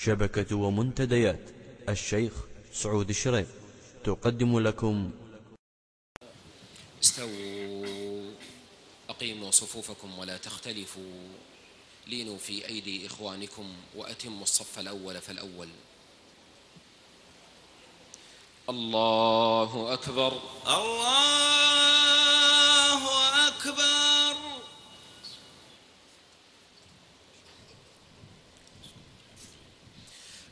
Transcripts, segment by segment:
شبكة ومنتديات. الشيخ سعود الشريف تقدم لكم. استووا. أقيموا صفوفكم ولا تختلفوا. لينوا في أيدي إخوانكم وأتموا الصف الأول فالأول. الله أكبر. الله أكبر.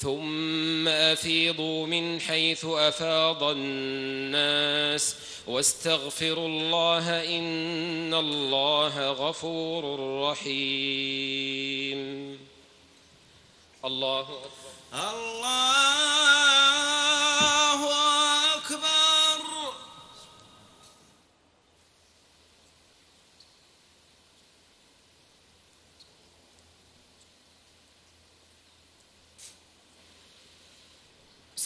ثم أفيضوا من حيث أفاض الناس واستغفروا الله إن الله غفور رحيم. الله أكبر. الله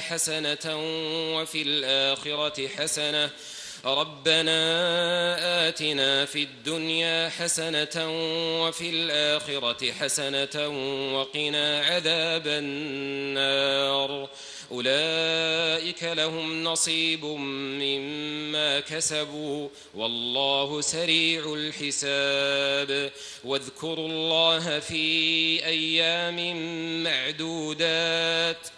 حسنة وفي الآخرة حسنة. ربنا آتنا في الدنيا حسنة وفي الآخرة حسنة وقنا عذاب النار. أولئك لهم نصيب مما كسبوا والله سريع الحساب. واذكروا الله في أيام معدودات.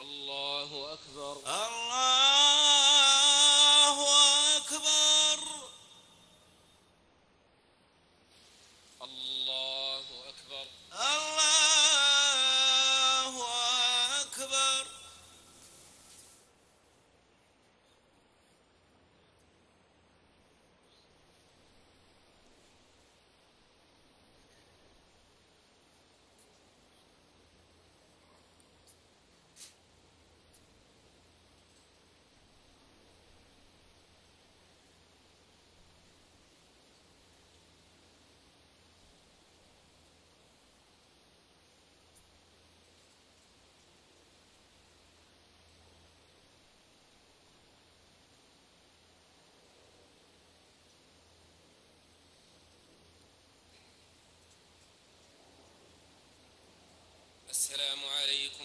الله أكبر. الله أكبر الله أكبر الله أكبر السلام عليكم